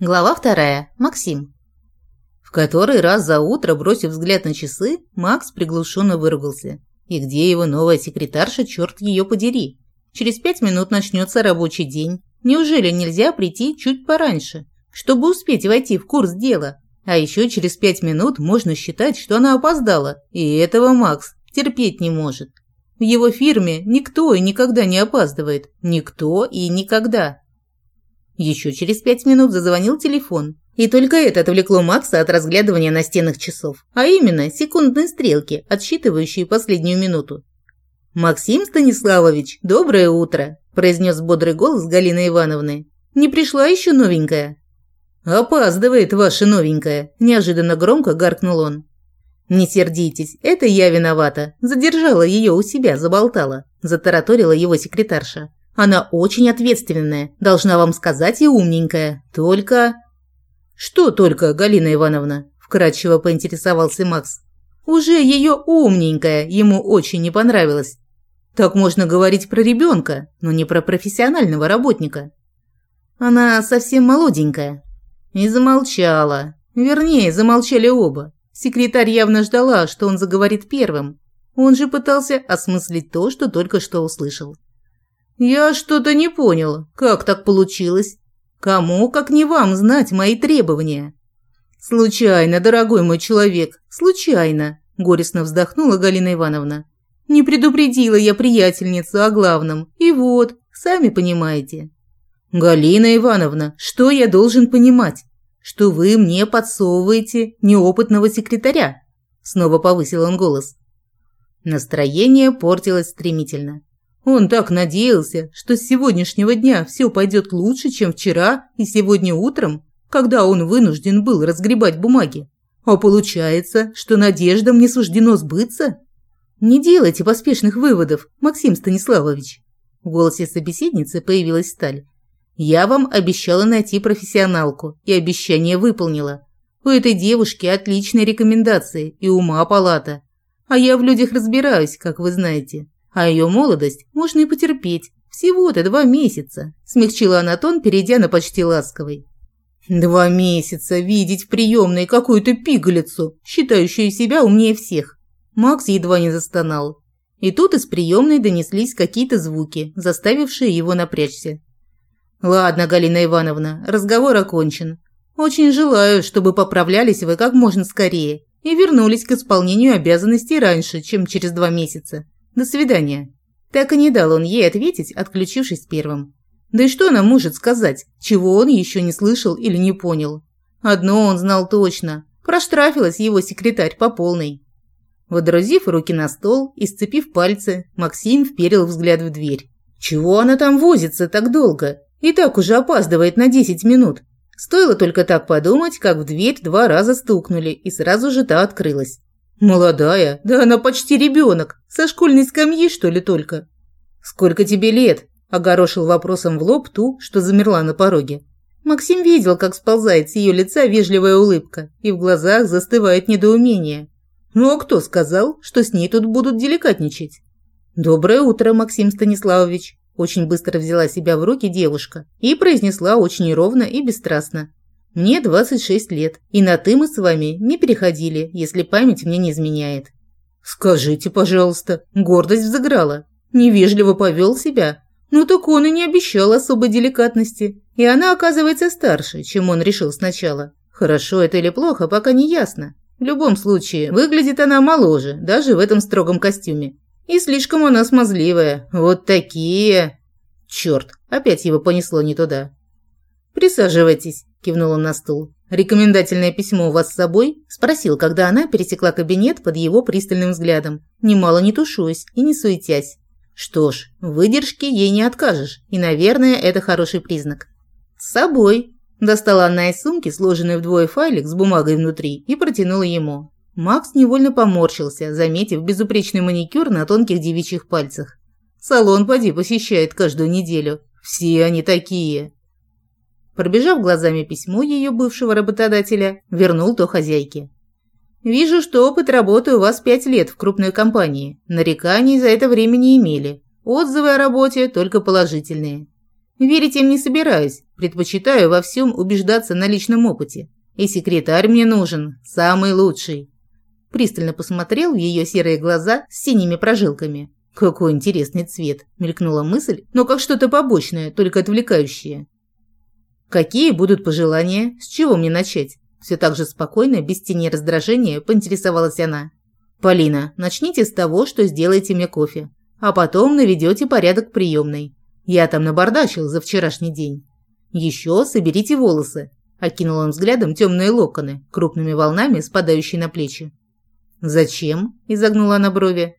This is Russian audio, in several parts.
Глава вторая. Максим. В который раз за утро, бросив взгляд на часы, Макс приглушенно выругался. И где его новая секретарша, черт ее подери? Через пять минут начнется рабочий день. Неужели нельзя прийти чуть пораньше, чтобы успеть войти в курс дела? А еще через пять минут можно считать, что она опоздала, и этого Макс терпеть не может. В его фирме никто и никогда не опаздывает. Никто и никогда. Еще через пять минут зазвонил телефон. И только это отвлекло Макса от разглядывания настенных часов, а именно секундные стрелки, отсчитывающие последнюю минуту. «Максим Станиславович, доброе утро!» – произнес бодрый голос Галины Ивановны. «Не пришла еще новенькая?» «Опаздывает ваша новенькая», – неожиданно громко гаркнул он. «Не сердитесь, это я виновата. Задержала ее у себя, заболтала», – затараторила его секретарша. Она очень ответственная, должна вам сказать и умненькая. Только...» «Что только, Галина Ивановна?» – вкратчиво поинтересовался Макс. «Уже ее умненькая ему очень не понравилось. Так можно говорить про ребенка, но не про профессионального работника. Она совсем молоденькая». И замолчала. Вернее, замолчали оба. Секретарь явно ждала, что он заговорит первым. Он же пытался осмыслить то, что только что услышал. «Я что-то не понял. Как так получилось? Кому, как не вам, знать мои требования?» «Случайно, дорогой мой человек, случайно», – горестно вздохнула Галина Ивановна. «Не предупредила я приятельницу о главном. И вот, сами понимаете». «Галина Ивановна, что я должен понимать? Что вы мне подсовываете неопытного секретаря?» Снова повысил он голос. Настроение портилось стремительно. Он так надеялся, что с сегодняшнего дня все пойдет лучше, чем вчера и сегодня утром, когда он вынужден был разгребать бумаги. А получается, что надеждам не суждено сбыться? Не делайте поспешных выводов, Максим Станиславович. В голосе собеседницы появилась сталь. Я вам обещала найти профессионалку, и обещание выполнила. У этой девушки отличные рекомендации и ума палата. А я в людях разбираюсь, как вы знаете. А ее молодость можно и потерпеть. Всего-то два месяца», – смягчила она тон, перейдя на почти ласковый. «Два месяца видеть в приемной какую-то пигалицу, считающую себя умнее всех». Макс едва не застонал. И тут из приемной донеслись какие-то звуки, заставившие его напрячься. «Ладно, Галина Ивановна, разговор окончен. Очень желаю, чтобы поправлялись вы как можно скорее и вернулись к исполнению обязанностей раньше, чем через два месяца. До свидания». Так и не дал он ей ответить, отключившись первым. Да и что она может сказать, чего он еще не слышал или не понял? Одно он знал точно. Проштрафилась его секретарь по полной. Водрузив руки на стол и сцепив пальцы, Максим вперил взгляд в дверь. Чего она там возится так долго? И так уже опаздывает на 10 минут. Стоило только так подумать, как в дверь два раза стукнули, и сразу же та открылась. «Молодая? Да она почти ребенок. Со школьной скамьи, что ли, только?» «Сколько тебе лет?» – огорошил вопросом в лоб ту, что замерла на пороге. Максим видел, как сползает с ее лица вежливая улыбка, и в глазах застывает недоумение. «Ну а кто сказал, что с ней тут будут деликатничать?» «Доброе утро, Максим Станиславович», – очень быстро взяла себя в руки девушка и произнесла очень ровно и бесстрастно. Мне 26 лет, и на «ты» мы с вами не переходили, если память мне не изменяет. Скажите, пожалуйста, гордость взыграла. Невежливо повел себя. Ну так он и не обещал особой деликатности. И она оказывается старше, чем он решил сначала. Хорошо это или плохо, пока не ясно. В любом случае, выглядит она моложе, даже в этом строгом костюме. И слишком она смазливая. Вот такие... Черт, опять его понесло не туда. «Присаживайтесь», – кивнул он на стул. «Рекомендательное письмо у вас с собой?» – спросил, когда она пересекла кабинет под его пристальным взглядом, немало не тушуясь и не суетясь. Что ж, выдержки ей не откажешь, и, наверное, это хороший признак. «С собой», – достала она из сумки сложенный вдвое файлик с бумагой внутри и протянула ему. Макс невольно поморщился, заметив безупречный маникюр на тонких девичьих пальцах. Салон поди посещает каждую неделю. Все они такие. Пробежав глазами письмо ее бывшего работодателя, вернул то хозяйке. «Вижу, что опыт работы у вас пять лет в крупной компании. Нареканий за это время не имели. Отзывы о работе только положительные. Верить им не собираюсь, предпочитаю во всем убеждаться на личном опыте. И секретарь мне нужен, самый лучший. Пристально посмотрел в ее серые глаза с синими прожилками. Какой интересный цвет, мелькнула мысль, но как что-то побочное, только отвлекающее. Какие будут пожелания? С чего мне начать? Все так же спокойно, без тени раздражения, поинтересовалась она. «Полина, начните с того, что сделаете мне кофе, а потом наведете порядок приемной. Я там набардачил за вчерашний день. Еще соберите волосы». Окинул он взглядом темные локоны, крупными волнами спадающие на плечи. «Зачем?» – изогнула она брови.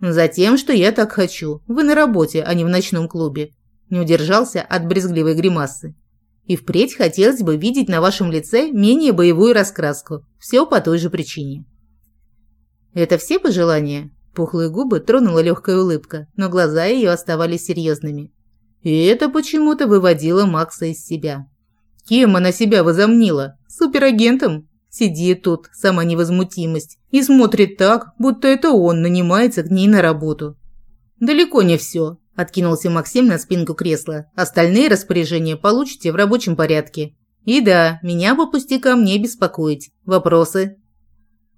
«Затем, что я так хочу. Вы на работе, а не в ночном клубе». Не удержался от брезгливой гримасы. «И впредь хотелось бы видеть на вашем лице менее боевую раскраску. Все по той же причине». «Это все пожелания?» Пухлые губы тронула легкая улыбка, но глаза ее оставались серьезными. И это почему-то выводило Макса из себя. Кем она себя возомнила? Суперагентом? Сидит тут, сама невозмутимость, и смотрит так, будто это он нанимается к ней на работу. «Далеко не все», – откинулся Максим на спинку кресла. «Остальные распоряжения получите в рабочем порядке. И да, меня по пустякам не беспокоить. Вопросы?»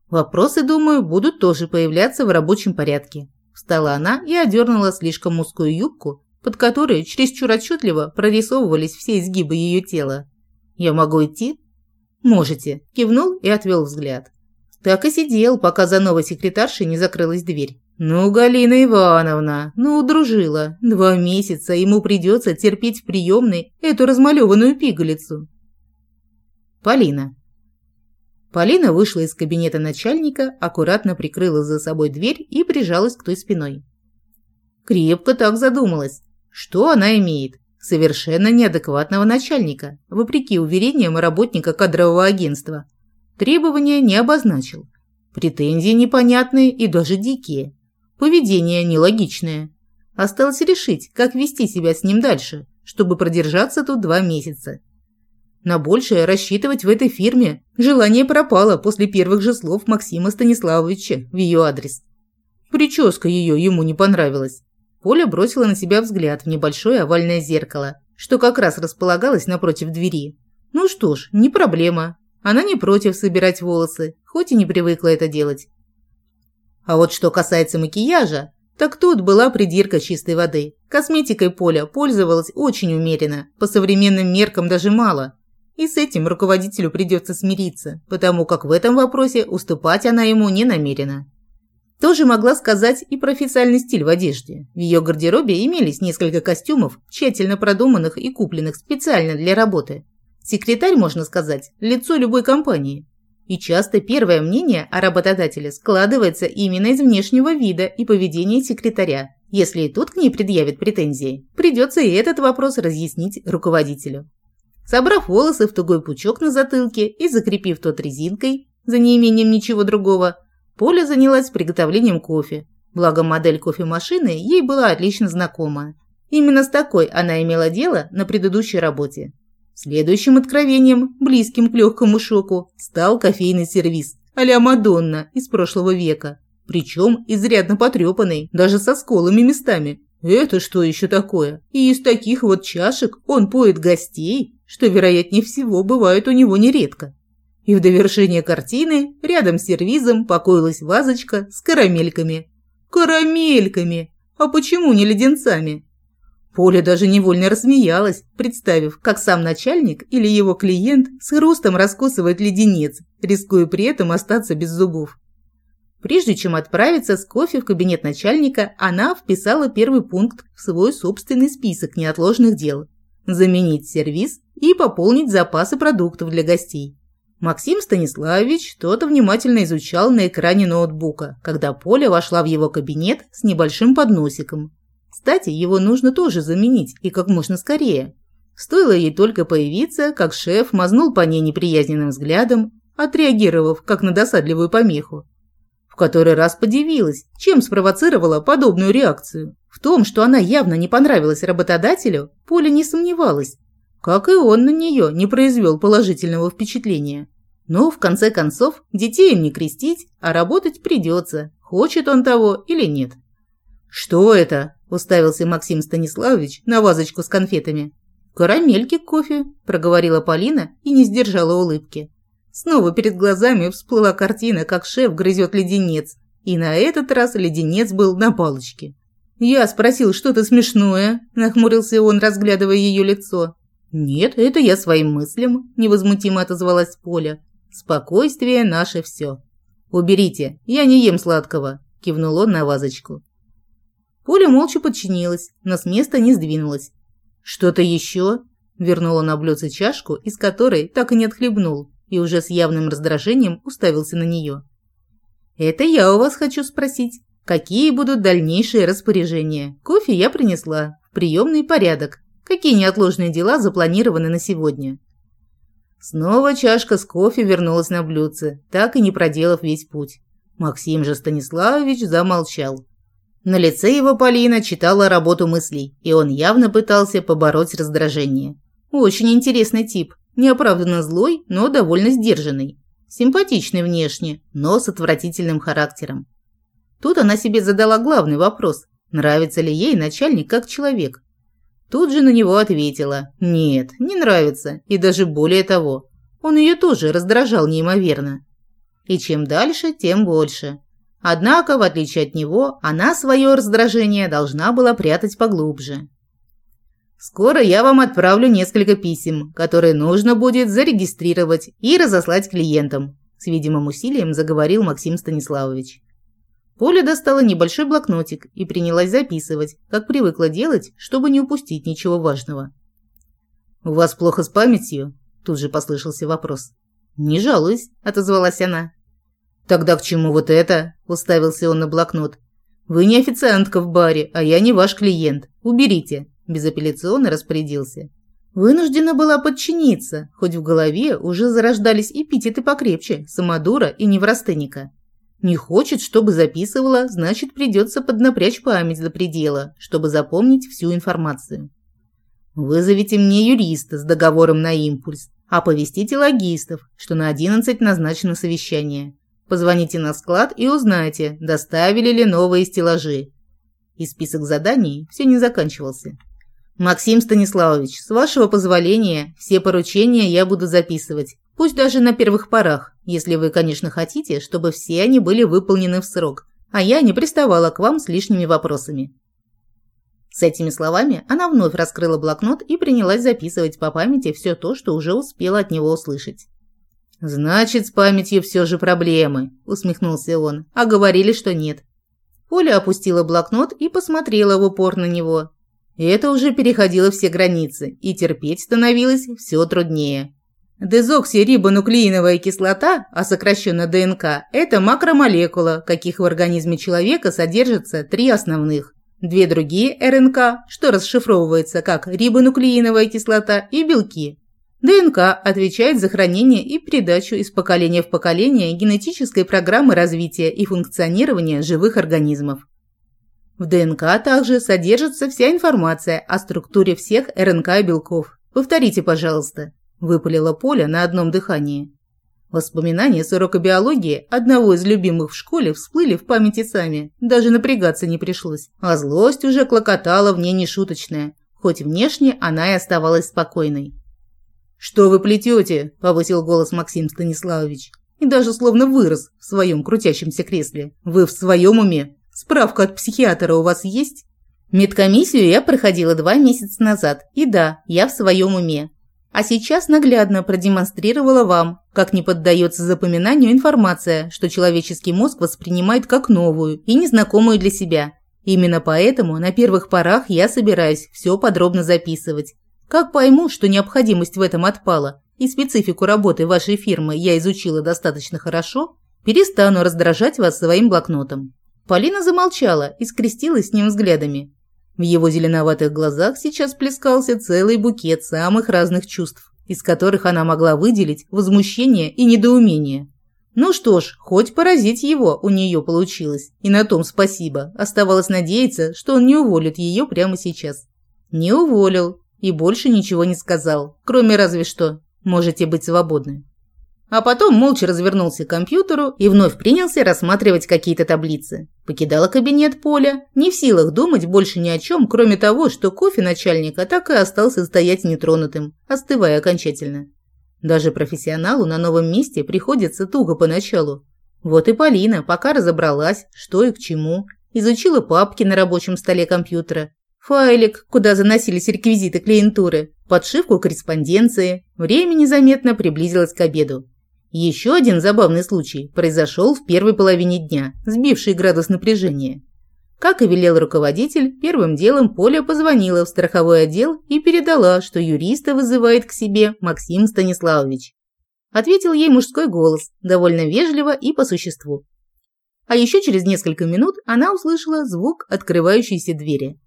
Вопросы, думаю, будут тоже появляться в рабочем порядке. Встала она и одернула слишком узкую юбку, под которой чересчур отчетливо прорисовывались все изгибы ее тела. «Я могу идти?» «Можете», – кивнул и отвел взгляд. Так и сидел, пока за новой секретаршей не закрылась дверь. «Ну, Галина Ивановна, ну, удружила. Два месяца ему придется терпеть в приемной эту размалеванную пигалицу». Полина. Полина вышла из кабинета начальника, аккуратно прикрыла за собой дверь и прижалась к той спиной. Крепко так задумалась. Что она имеет? Совершенно неадекватного начальника, вопреки уверениям работника кадрового агентства. Требования не обозначил. Претензии непонятные и даже дикие. Поведение нелогичное. Осталось решить, как вести себя с ним дальше, чтобы продержаться тут два месяца. На большее рассчитывать в этой фирме желание пропало после первых же слов Максима Станиславовича в ее адрес. Прическа ее ему не понравилась. Поля бросила на себя взгляд в небольшое овальное зеркало, что как раз располагалось напротив двери. Ну что ж, не проблема. Она не против собирать волосы, хоть и не привыкла это делать. А вот что касается макияжа, так тут была придирка чистой воды. Косметикой Поля пользовалась очень умеренно, по современным меркам даже мало. И с этим руководителю придется смириться, потому как в этом вопросе уступать она ему не намерена. Тоже могла сказать и про официальный стиль в одежде. В ее гардеробе имелись несколько костюмов, тщательно продуманных и купленных специально для работы. Секретарь, можно сказать, лицо любой компании. И часто первое мнение о работодателе складывается именно из внешнего вида и поведения секретаря. Если и тут к ней предъявят претензии, придется и этот вопрос разъяснить руководителю. Собрав волосы в тугой пучок на затылке и закрепив тот резинкой, за неимением ничего другого, Поля занялась приготовлением кофе. Благо модель кофемашины ей была отлично знакома. Именно с такой она имела дело на предыдущей работе. Следующим откровением, близким к легкому шоку, стал кофейный сервиз а-ля Мадонна из прошлого века. Причем изрядно потрепанный, даже со сколами местами. Это что еще такое? И из таких вот чашек он поет гостей, что, вероятнее всего, бывает у него нередко. И в довершение картины рядом с сервизом покоилась вазочка с карамельками. Карамельками! А почему не леденцами? Поля даже невольно рассмеялась, представив, как сам начальник или его клиент с хрустом раскусывает леденец, рискуя при этом остаться без зубов. Прежде чем отправиться с кофе в кабинет начальника, она вписала первый пункт в свой собственный список неотложных дел – заменить сервис и пополнить запасы продуктов для гостей. Максим Станиславович что-то внимательно изучал на экране ноутбука, когда Поля вошла в его кабинет с небольшим подносиком. Кстати, его нужно тоже заменить и как можно скорее. Стоило ей только появиться, как шеф мазнул по ней неприязненным взглядом, отреагировав как на досадливую помеху. В который раз подивилась, чем спровоцировала подобную реакцию. В том, что она явно не понравилась работодателю, Поля не сомневалась, как и он на нее не произвел положительного впечатления. Но, в конце концов, детей им не крестить, а работать придется, хочет он того или нет. «Что это?» – уставился Максим Станиславович на вазочку с конфетами. «Карамельки к кофе», – проговорила Полина и не сдержала улыбки. Снова перед глазами всплыла картина, как шеф грызет леденец. И на этот раз леденец был на палочке. «Я спросил что-то смешное», – нахмурился он, разглядывая ее лицо. «Нет, это я своим мыслям», – невозмутимо отозвалась Поля. «Спокойствие – наше все». «Уберите, я не ем сладкого», – кивнул он на вазочку. Поля молча подчинилась, но с места не сдвинулась. «Что-то еще?» – вернула на блюдце чашку, из которой так и не отхлебнул, и уже с явным раздражением уставился на нее. «Это я у вас хочу спросить. Какие будут дальнейшие распоряжения? Кофе я принесла. Приемный порядок. Какие неотложные дела запланированы на сегодня?» Снова чашка с кофе вернулась на блюдце, так и не проделав весь путь. Максим же Станиславович замолчал. На лице его Полина читала работу мыслей, и он явно пытался побороть раздражение. Очень интересный тип, неоправданно злой, но довольно сдержанный. Симпатичный внешне, но с отвратительным характером. Тут она себе задала главный вопрос, нравится ли ей начальник как человек. Тут же на него ответила «Нет, не нравится, и даже более того, он ее тоже раздражал неимоверно». И чем дальше, тем больше. Однако, в отличие от него, она свое раздражение должна была прятать поглубже. Скоро я вам отправлю несколько писем, которые нужно будет зарегистрировать и разослать клиентам, с видимым усилием заговорил Максим Станиславович. Поля достала небольшой блокнотик и принялась записывать, как привыкла делать, чтобы не упустить ничего важного. «У вас плохо с памятью?» – тут же послышался вопрос. «Не жалуюсь», – отозвалась она. «Тогда к чему вот это?» – уставился он на блокнот. «Вы не официантка в баре, а я не ваш клиент. Уберите», – безапелляционно распорядился. Вынуждена была подчиниться, хоть в голове уже зарождались эпитеты покрепче – самодура и неврастенника. Не хочет, чтобы записывала, значит, придется поднапрячь память до предела, чтобы запомнить всю информацию. Вызовите мне юриста с договором на импульс, оповестите логистов, что на 11 назначено совещание. Позвоните на склад и узнайте, доставили ли новые стеллажи. И список заданий все не заканчивался. Максим Станиславович, с вашего позволения, все поручения я буду записывать. Пусть даже на первых порах, если вы, конечно, хотите, чтобы все они были выполнены в срок, а я не приставала к вам с лишними вопросами. С этими словами она вновь раскрыла блокнот и принялась записывать по памяти все то, что уже успела от него услышать. «Значит, с памятью все же проблемы», – усмехнулся он. «А говорили, что нет». Поля опустила блокнот и посмотрела в упор на него. Это уже переходило все границы, и терпеть становилось все труднее. Дезоксирибонуклеиновая кислота, а сокращенно ДНК, это макромолекула, каких в организме человека содержится три основных. Две другие РНК, что расшифровывается как рибонуклеиновая кислота и белки. ДНК отвечает за хранение и передачу из поколения в поколение генетической программы развития и функционирования живых организмов. В ДНК также содержится вся информация о структуре всех РНК белков. Повторите, пожалуйста, выпалила Поля на одном дыхании. Воспоминания с урока биологии одного из любимых в школе всплыли в памяти сами, даже напрягаться не пришлось. А злость уже клокотала в ней нешуточная, хоть внешне она и оставалась спокойной. «Что вы плетете?» – повысил голос Максим Станиславович. И даже словно вырос в своем крутящемся кресле. «Вы в своем уме? Справка от психиатра у вас есть?» Медкомиссию я проходила два месяца назад, и да, я в своем уме. А сейчас наглядно продемонстрировала вам, как не поддается запоминанию информация, что человеческий мозг воспринимает как новую и незнакомую для себя. Именно поэтому на первых порах я собираюсь все подробно записывать, как пойму, что необходимость в этом отпала, и специфику работы вашей фирмы я изучила достаточно хорошо, перестану раздражать вас своим блокнотом». Полина замолчала и скрестилась с ним взглядами. В его зеленоватых глазах сейчас плескался целый букет самых разных чувств, из которых она могла выделить возмущение и недоумение. Ну что ж, хоть поразить его у нее получилось, и на том спасибо. Оставалось надеяться, что он не уволит ее прямо сейчас. Не уволил, и больше ничего не сказал, кроме разве что «можете быть свободны». а потом молча развернулся к компьютеру и вновь принялся рассматривать какие-то таблицы. Покидала кабинет Поля, не в силах думать больше ни о чем, кроме того, что кофе начальника так и остался стоять нетронутым, остывая окончательно. Даже профессионалу на новом месте приходится туго поначалу. Вот и Полина пока разобралась, что и к чему, изучила папки на рабочем столе компьютера, файлик, куда заносились реквизиты клиентуры, подшивку корреспонденции. Время незаметно приблизилось к обеду. Еще один забавный случай произошел в первой половине дня, сбивший градус напряжения. Как и велел руководитель, первым делом Поля позвонила в страховой отдел и передала, что юриста вызывает к себе Максим Станиславович. Ответил ей мужской голос, довольно вежливо и по существу. А еще через несколько минут она услышала звук открывающейся двери.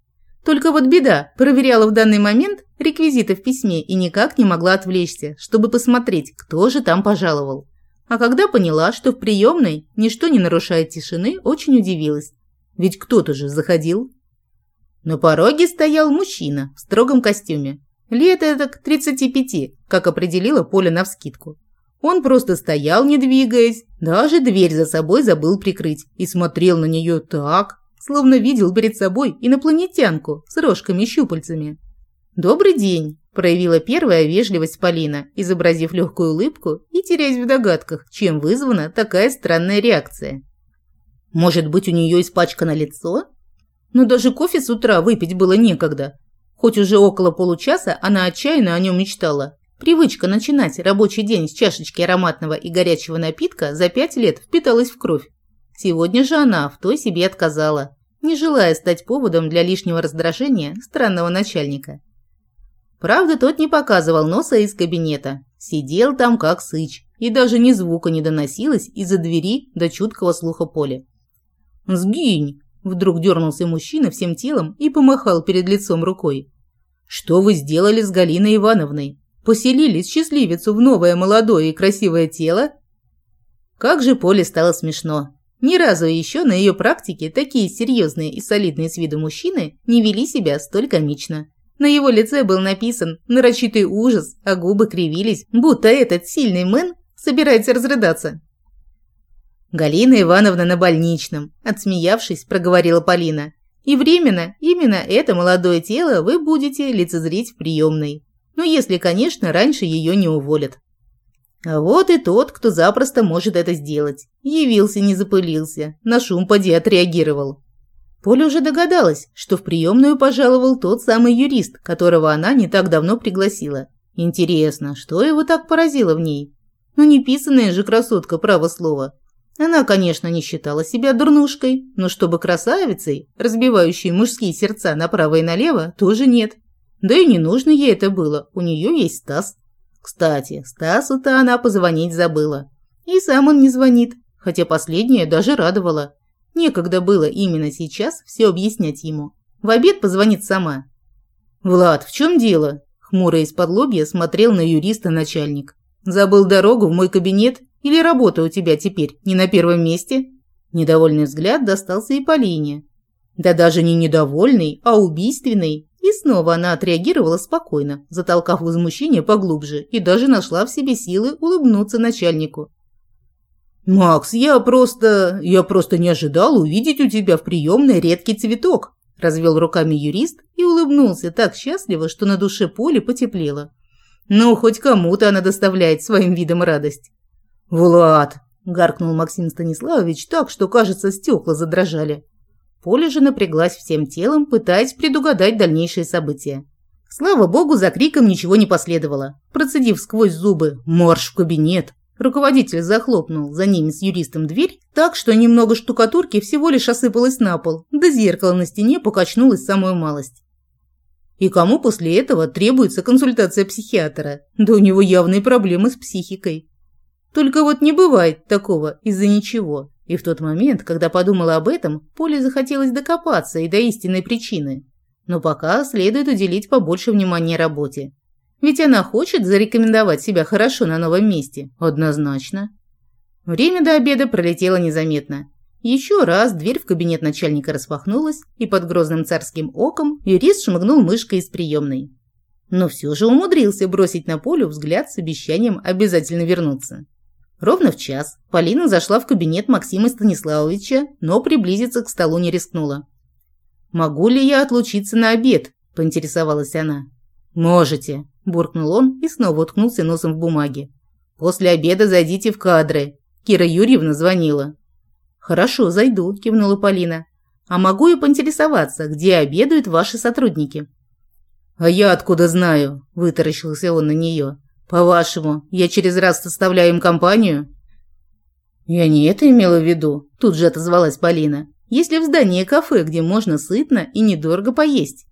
Только вот беда, проверяла в данный момент реквизиты в письме и никак не могла отвлечься, чтобы посмотреть, кто же там пожаловал. А когда поняла, что в приемной ничто не нарушает тишины, очень удивилась. Ведь кто-то же заходил. На пороге стоял мужчина в строгом костюме. Лет это к 35, как определила Поля навскидку. Он просто стоял, не двигаясь, даже дверь за собой забыл прикрыть и смотрел на нее так, словно видел перед собой инопланетянку с рожками-щупальцами. «Добрый день!» – проявила первая вежливость Полина, изобразив легкую улыбку и теряясь в догадках, чем вызвана такая странная реакция. «Может быть, у нее испачкано лицо?» Но даже кофе с утра выпить было некогда. Хоть уже около получаса она отчаянно о нем мечтала. Привычка начинать рабочий день с чашечки ароматного и горячего напитка за пять лет впиталась в кровь. Сегодня же она в той себе отказала, не желая стать поводом для лишнего раздражения странного начальника. Правда, тот не показывал носа из кабинета. Сидел там как сыч, и даже ни звука не доносилось из-за двери до чуткого слуха поля. «Сгинь!» – вдруг дернулся мужчина всем телом и помахал перед лицом рукой. «Что вы сделали с Галиной Ивановной? Поселили счастливицу в новое молодое и красивое тело?» Как же Поле стало смешно. Ни разу еще на ее практике такие серьезные и солидные с виду мужчины не вели себя столь комично. На его лице был написан нарочитый ужас, а губы кривились, будто этот сильный мэн собирается разрыдаться. «Галина Ивановна на больничном», – отсмеявшись, проговорила Полина. «И временно, именно это молодое тело вы будете лицезреть в приемной. Ну, если, конечно, раньше ее не уволят». А вот и тот, кто запросто может это сделать. Явился, не запылился, на шум поди отреагировал. Поля уже догадалась, что в приемную пожаловал тот самый юрист, которого она не так давно пригласила. Интересно, что его так поразило в ней? Ну, не писаная же красотка, право слово. Она, конечно, не считала себя дурнушкой, но чтобы красавицей, разбивающей мужские сердца направо и налево, тоже нет. Да и не нужно ей это было, у нее есть Стас. Кстати, Стасу-то она позвонить забыла. И сам он не звонит, хотя последнее даже радовало. Некогда было именно сейчас все объяснять ему. В обед позвонит сама. «Влад, в чем дело?» Хмуро из-под лобья смотрел на юриста начальник. «Забыл дорогу в мой кабинет? Или работа у тебя теперь не на первом месте?» Недовольный взгляд достался и Полине. Да даже не недовольный, а убийственный. И снова она отреагировала спокойно, затолкав возмущение поглубже, и даже нашла в себе силы улыбнуться начальнику. «Макс, я просто... я просто не ожидал увидеть у тебя в приемной редкий цветок», развел руками юрист и улыбнулся так счастливо, что на душе Поли потеплело. «Ну, хоть кому-то она доставляет своим видом радость». «Влад!» – гаркнул Максим Станиславович так, что, кажется, стекла задрожали. Поля же напряглась всем телом, пытаясь предугадать дальнейшие события. Слава богу, за криком ничего не последовало. Процедив сквозь зубы «Марш в кабинет!», руководитель захлопнул за ними с юристом дверь так, что немного штукатурки всего лишь осыпалось на пол, да зеркало на стене покачнулось самую малость. И кому после этого требуется консультация психиатра? Да у него явные проблемы с психикой. Только вот не бывает такого из-за ничего. И в тот момент, когда подумала об этом, Поле захотелось докопаться и до истинной причины. Но пока следует уделить побольше внимания работе. Ведь она хочет зарекомендовать себя хорошо на новом месте. Однозначно. Время до обеда пролетело незаметно. Еще раз дверь в кабинет начальника распахнулась, и под грозным царским оком юрист шмыгнул мышкой из приемной. Но все же умудрился бросить на Полю взгляд с обещанием обязательно вернуться. Ровно в час Полина зашла в кабинет Максима Станиславовича, но приблизиться к столу не рискнула. «Могу ли я отлучиться на обед?» – поинтересовалась она. «Можете», – буркнул он и снова уткнулся носом в бумаге. «После обеда зайдите в кадры. Кира Юрьевна звонила». «Хорошо, зайду», – кивнула Полина. «А могу и поинтересоваться, где обедают ваши сотрудники?» «А я откуда знаю?» – вытаращился он на нее. По-вашему, я через раз составляю им компанию? Я не это имела в виду, тут же отозвалась Полина. Если в здании кафе, где можно сытно и недорого поесть.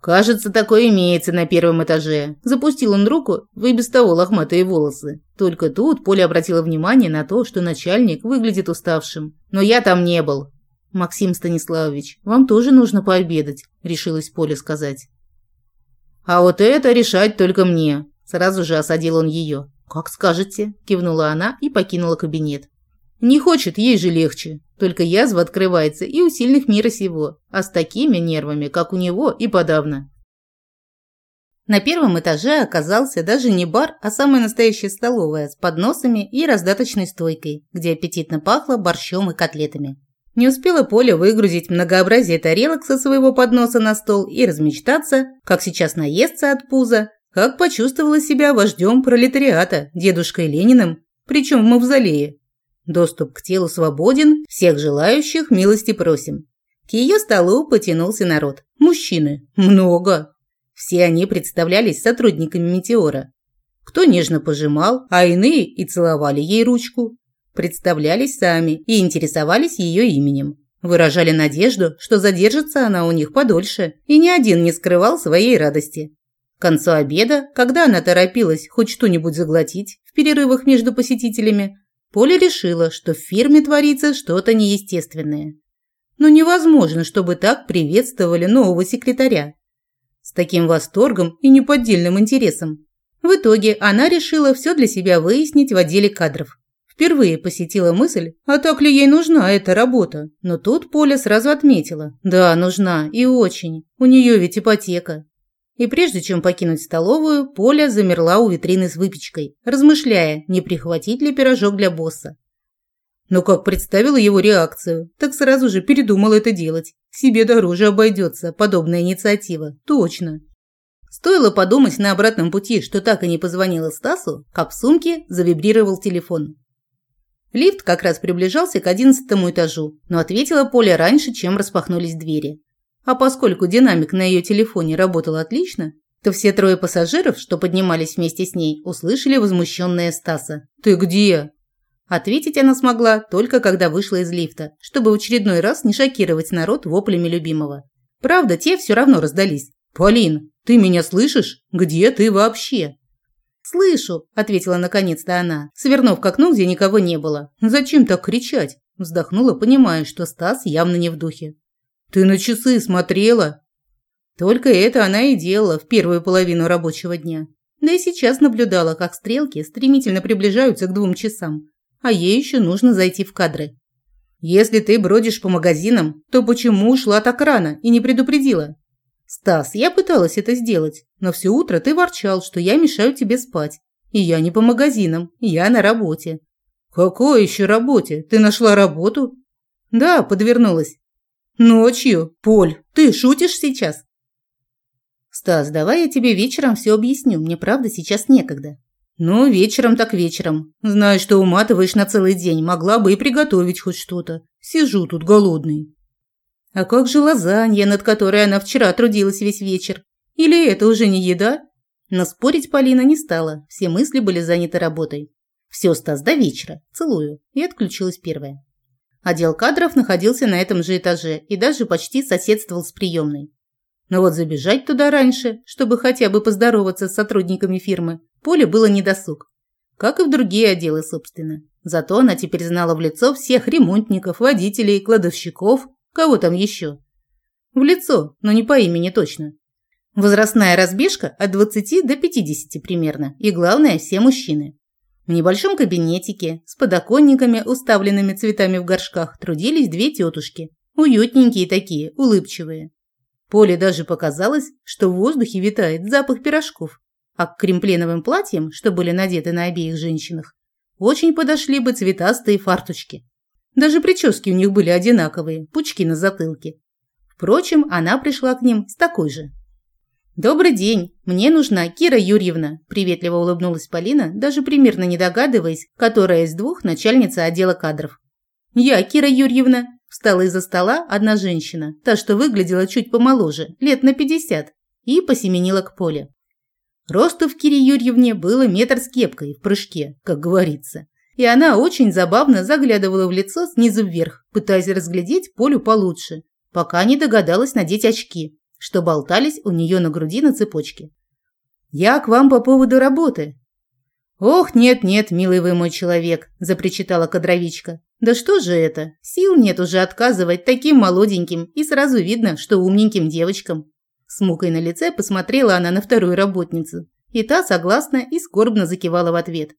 Кажется, такое имеется на первом этаже. Запустил он руку в и без того лохматые волосы. Только тут Поля обратила внимание на то, что начальник выглядит уставшим. Но я там не был. Максим Станиславович, вам тоже нужно пообедать, решилась Поля сказать. А вот это решать только мне. Сразу же осадил он ее. «Как скажете», – кивнула она и покинула кабинет. «Не хочет, ей же легче. Только язва открывается и у сильных мира сего, а с такими нервами, как у него, и подавно». На первом этаже оказался даже не бар, а самая настоящая столовая с подносами и раздаточной стойкой, где аппетитно пахло борщом и котлетами. Не успела Поля выгрузить многообразие тарелок со своего подноса на стол и размечтаться, как сейчас наестся от пуза, как почувствовала себя вождем пролетариата, дедушкой Лениным, причем в мавзолее. Доступ к телу свободен, всех желающих милости просим. К ее столу потянулся народ. Мужчины. Много. Все они представлялись сотрудниками «Метеора». Кто нежно пожимал, а иные и целовали ей ручку. Представлялись сами и интересовались ее именем. Выражали надежду, что задержится она у них подольше, и ни один не скрывал своей радости. К концу обеда, когда она торопилась хоть что-нибудь заглотить в перерывах между посетителями, Поля решила, что в фирме творится что-то неестественное. Но невозможно, чтобы так приветствовали нового секретаря. С таким восторгом и неподдельным интересом. В итоге она решила все для себя выяснить в отделе кадров. Впервые посетила мысль, а так ли ей нужна эта работа. Но тут Поля сразу отметила. Да, нужна, и очень. У нее ведь ипотека. И прежде чем покинуть столовую, Поля замерла у витрины с выпечкой, размышляя, не прихватить ли пирожок для босса. Но как представила его реакцию, так сразу же передумала это делать. Себе дороже обойдется подобная инициатива, точно. Стоило подумать на обратном пути, что так и не позвонила Стасу, как в сумке завибрировал телефон. Лифт как раз приближался к одиннадцатому этажу, но ответила Поля раньше, чем распахнулись двери. А поскольку динамик на ее телефоне работал отлично, то все трое пассажиров, что поднимались вместе с ней, услышали возмущенное Стаса. «Ты где?» Ответить она смогла только когда вышла из лифта, чтобы в очередной раз не шокировать народ воплями любимого. Правда, те все равно раздались. «Полин, ты меня слышишь? Где ты вообще?» «Слышу», – ответила наконец-то она, свернув к окну, где никого не было. «Зачем так кричать?» – вздохнула, понимая, что Стас явно не в духе. Ты на часы смотрела? Только это она и делала в первую половину рабочего дня. Да и сейчас наблюдала, как стрелки стремительно приближаются к двум часам, а ей еще нужно зайти в кадры. Если ты бродишь по магазинам, то почему ушла так рано и не предупредила? Стас, я пыталась это сделать, но все утро ты ворчал, что я мешаю тебе спать. И я не по магазинам, я на работе. Какой еще работе? Ты нашла работу? Да, подвернулась. Ночью? Поль, ты шутишь сейчас? Стас, давай я тебе вечером все объясню. Мне правда сейчас некогда. Ну, вечером так вечером. Знаю, что уматываешь на целый день. Могла бы и приготовить хоть что-то. Сижу тут голодный. А как же лазанья, над которой она вчера трудилась весь вечер? Или это уже не еда? Но спорить Полина не стала. Все мысли были заняты работой. Все, Стас, до вечера. Целую. И отключилась первая. Отдел кадров находился на этом же этаже и даже почти соседствовал с приемной. Но вот забежать туда раньше, чтобы хотя бы поздороваться с сотрудниками фирмы, Поле было недосуг. Как и в другие отделы, собственно. Зато она теперь знала в лицо всех ремонтников, водителей, кладовщиков, кого там еще. В лицо, но не по имени точно. Возрастная разбежка от 20 до 50 примерно. И главное, все мужчины. В небольшом кабинетике с подоконниками, уставленными цветами в горшках, трудились две тетушки. Уютненькие такие, улыбчивые. Поле даже показалось, что в воздухе витает запах пирожков, а к кремпленовым платьям, что были надеты на обеих женщинах, очень подошли бы цветастые фарточки. Даже прически у них были одинаковые, пучки на затылке. Впрочем, она пришла к ним с такой же. «Добрый день, мне нужна Кира Юрьевна», – приветливо улыбнулась Полина, даже примерно не догадываясь, которая из двух начальница отдела кадров. «Я, Кира Юрьевна», – встала из-за стола одна женщина, та, что выглядела чуть помоложе, лет на пятьдесят, и посеменила к Поле. Росту в Кире Юрьевне было метр с кепкой в прыжке, как говорится. И она очень забавно заглядывала в лицо снизу вверх, пытаясь разглядеть Полю получше, пока не догадалась надеть очки, что болтались у нее на груди на цепочке. «Я к вам по поводу работы». «Ох, нет-нет, милый вы мой человек», – запричитала кадровичка. «Да что же это? Сил нет уже отказывать таким молоденьким, и сразу видно, что умненьким девочкам». С мукой на лице посмотрела она на вторую работницу, и та согласно и скорбно закивала в ответ.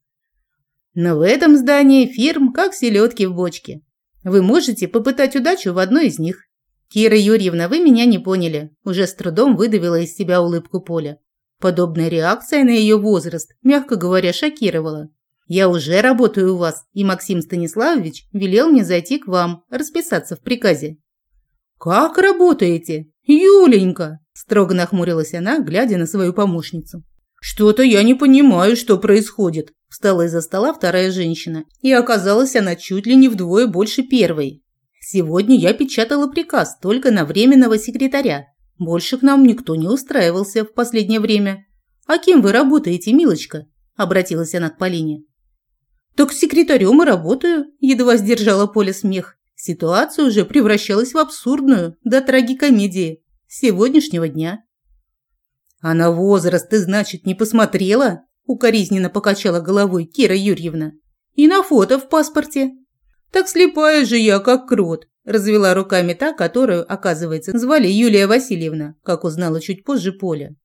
«Но в этом здании фирм как селедки в бочке. Вы можете попытать удачу в одной из них. «Кира Юрьевна, вы меня не поняли», – уже с трудом выдавила из себя улыбку Поля. Подобная реакция на ее возраст, мягко говоря, шокировала. «Я уже работаю у вас, и Максим Станиславович велел мне зайти к вам, расписаться в приказе». «Как работаете? Юленька!» – строго нахмурилась она, глядя на свою помощницу. «Что-то я не понимаю, что происходит», – встала из-за стола вторая женщина, и оказалась она чуть ли не вдвое больше первой. Сегодня я печатала приказ только на временного секретаря. Больше к нам никто не устраивался в последнее время. А кем вы работаете, милочка? Обратилась она к Полине. Так секретарем и работаю, едва сдержала Поля смех. Ситуация уже превращалась в абсурдную, до трагикомедии. Сегодняшнего дня. А на возраст ты, значит, не посмотрела? Укоризненно покачала головой Кира Юрьевна. И на фото в паспорте. «Так слепая же я, как крот», – развела руками та, которую, оказывается, звали Юлия Васильевна, как узнала чуть позже Поля.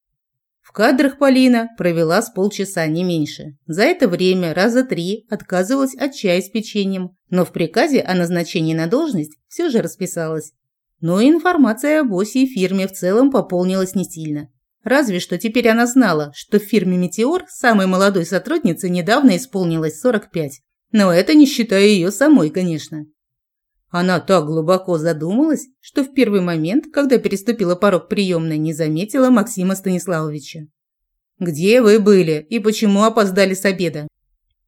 В кадрах Полина провела с полчаса, не меньше. За это время раза три отказывалась от чая с печеньем, но в приказе о назначении на должность все же расписалась. Но информация об оси и фирме в целом пополнилась не сильно. Разве что теперь она знала, что в фирме «Метеор» самой молодой сотруднице недавно исполнилось 45. Но это не считая ее самой, конечно. Она так глубоко задумалась, что в первый момент, когда переступила порог приемной, не заметила Максима Станиславовича. «Где вы были и почему опоздали с обеда?»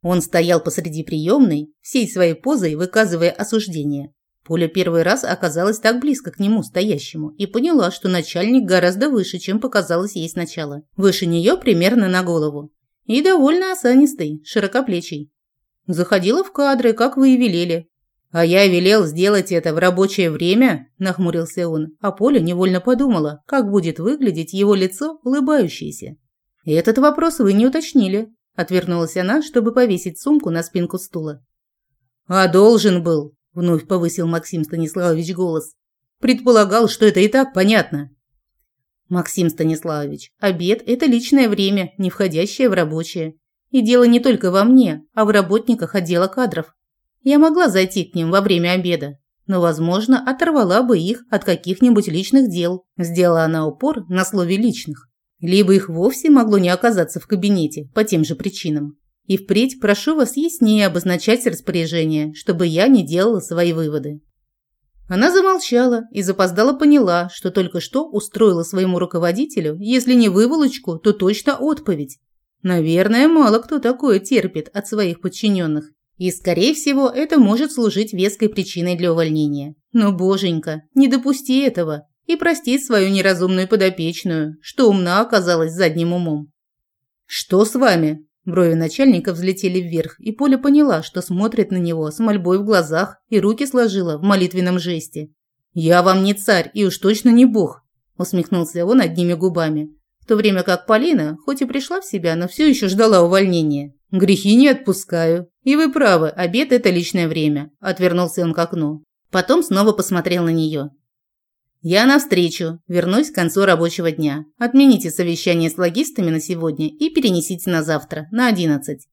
Он стоял посреди приемной, всей своей позой выказывая осуждение. Поля первый раз оказалась так близко к нему, стоящему, и поняла, что начальник гораздо выше, чем показалось ей сначала. Выше нее примерно на голову. И довольно осанистый, широкоплечий. Заходила в кадры, как вы и велели. А я велел сделать это в рабочее время, нахмурился он, а Поля невольно подумала, как будет выглядеть его лицо улыбающееся. Этот вопрос вы не уточнили, отвернулась она, чтобы повесить сумку на спинку стула. А должен был, вновь повысил Максим Станиславович голос. Предполагал, что это и так понятно. Максим Станиславович, обед – это личное время, не входящее в рабочее. И дело не только во мне, а в работниках отдела кадров. Я могла зайти к ним во время обеда, но, возможно, оторвала бы их от каких-нибудь личных дел. Сделала она упор на слове «личных». Либо их вовсе могло не оказаться в кабинете по тем же причинам. И впредь прошу вас яснее обозначать распоряжение, чтобы я не делала свои выводы. Она замолчала и запоздала поняла, что только что устроила своему руководителю, если не выволочку, то точно отповедь. Наверное, мало кто такое терпит от своих подчиненных. И, скорее всего, это может служить веской причиной для увольнения. Но, боженька, не допусти этого и прости свою неразумную подопечную, что умна оказалась задним умом. «Что с вами?» Брови начальника взлетели вверх, и Поля поняла, что смотрит на него с мольбой в глазах и руки сложила в молитвенном жесте. «Я вам не царь и уж точно не бог», – усмехнулся он одними губами в то время как Полина, хоть и пришла в себя, но все еще ждала увольнения. «Грехи не отпускаю. И вы правы, обед – это личное время», – отвернулся он к окну. Потом снова посмотрел на нее. «Я навстречу. Вернусь к концу рабочего дня. Отмените совещание с логистами на сегодня и перенесите на завтра, на одиннадцать».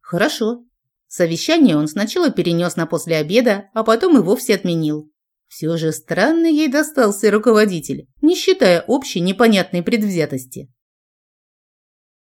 «Хорошо». Совещание он сначала перенес на после обеда, а потом и вовсе отменил. Все же странно ей достался руководитель, не считая общей непонятной предвзятости.